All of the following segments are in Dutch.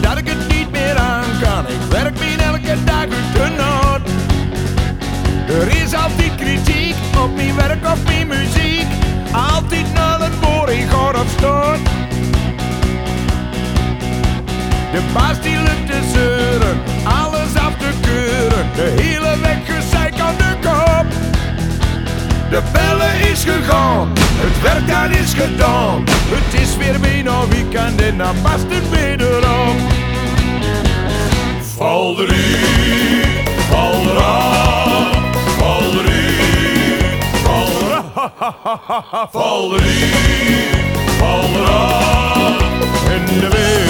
dat ik het niet meer aan kan. Ik werk niet elke dag uit de nood. Er is altijd kritiek op mijn werk of mijn muziek. Altijd naar een boer ik hoor op stoot. De baas die lukt te zeuren, alles af te keuren. De hele weg gezeik aan de kop. De bellen is gegaan. Het werk is gedaan. Het is weer bijna weekend en dan past het wederom. Val er u, val er val er u, val er aan, val er val er. In de weer.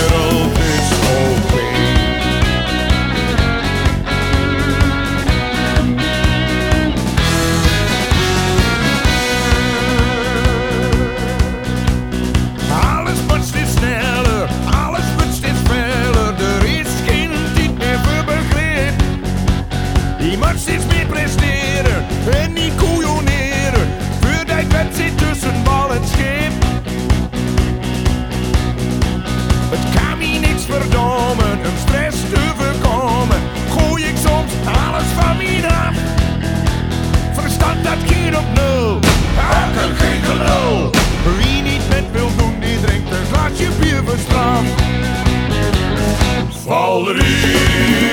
Valerie,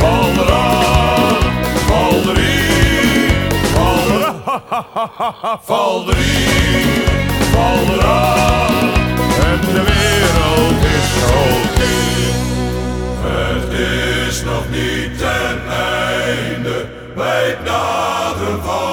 Valera, Valerie, Valera, Valerie, En de wereld is groot. Het is nog niet ten einde bij naderen.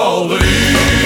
all the